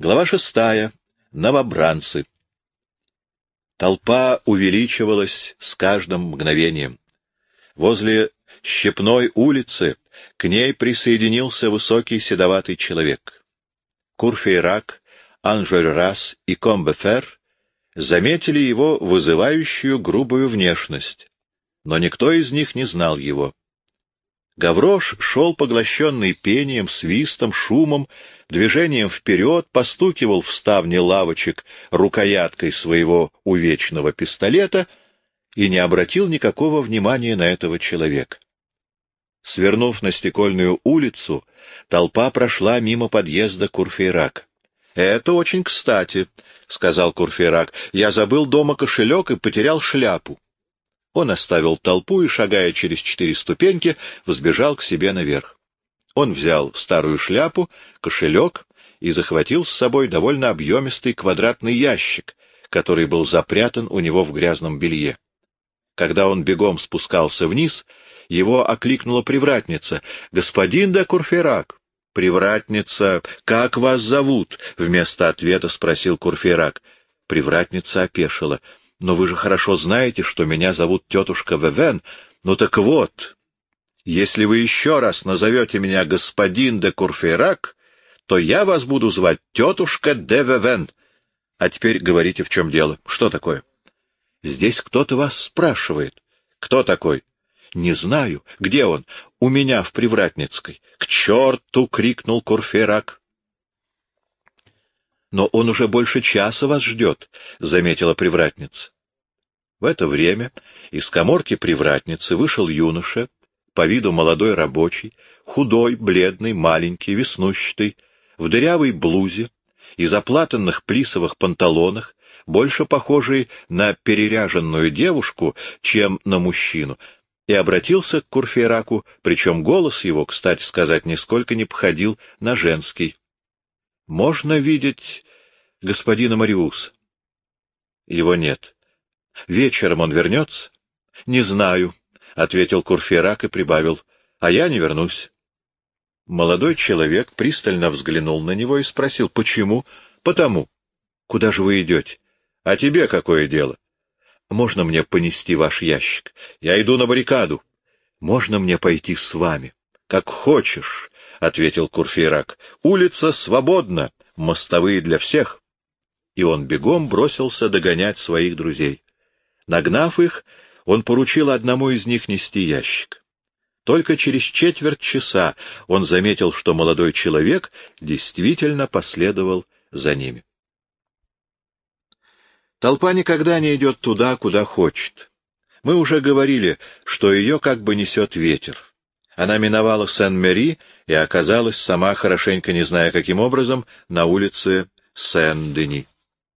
Глава шестая. Новобранцы. Толпа увеличивалась с каждым мгновением. Возле Щепной улицы к ней присоединился высокий седоватый человек. Курфейрак, Анжельрас и Комбефер заметили его вызывающую грубую внешность, но никто из них не знал его. Гаврош шел поглощенный пением, свистом, шумом, движением вперед, постукивал в ставни лавочек рукояткой своего увечного пистолета и не обратил никакого внимания на этого человека. Свернув на стекольную улицу, толпа прошла мимо подъезда Курфейрака. — Это очень кстати, — сказал Курфейрак. — Я забыл дома кошелек и потерял шляпу. Он оставил толпу и, шагая через четыре ступеньки, взбежал к себе наверх. Он взял старую шляпу, кошелек и захватил с собой довольно объемистый квадратный ящик, который был запрятан у него в грязном белье. Когда он бегом спускался вниз, его окликнула привратница. — Господин де Курферак! — Привратница, как вас зовут? — вместо ответа спросил Курферак. Привратница опешила. Но вы же хорошо знаете, что меня зовут тетушка Вевен. Ну так вот, если вы еще раз назовете меня господин де Курфейрак, то я вас буду звать тетушка де Вевен. А теперь говорите, в чем дело. Что такое? Здесь кто-то вас спрашивает. Кто такой? Не знаю. Где он? У меня в Привратницкой. К черту! — крикнул Курфейрак. — Но он уже больше часа вас ждет, — заметила привратница. В это время из коморки привратницы вышел юноша, по виду молодой рабочий, худой, бледный, маленький, веснущатый, в дырявой блузе и заплатанных плисовых панталонах, больше похожий на переряженную девушку, чем на мужчину, и обратился к Курфейраку, причем голос его, кстати сказать, нисколько не походил на женский. Можно видеть господина Мариуса? Его нет. Вечером он вернется? Не знаю, ответил Курфейрак и прибавил. А я не вернусь. Молодой человек пристально взглянул на него и спросил, почему? Потому. Куда же вы идете? А тебе какое дело? Можно мне понести ваш ящик? Я иду на баррикаду. Можно мне пойти с вами? Как хочешь, — ответил Курфейрак. — Улица свободна, мостовые для всех. И он бегом бросился догонять своих друзей. Нагнав их, он поручил одному из них нести ящик. Только через четверть часа он заметил, что молодой человек действительно последовал за ними. Толпа никогда не идет туда, куда хочет. Мы уже говорили, что ее как бы несет ветер. Она миновала Сен-Мери и оказалась, сама хорошенько не зная каким образом, на улице Сен-Дени.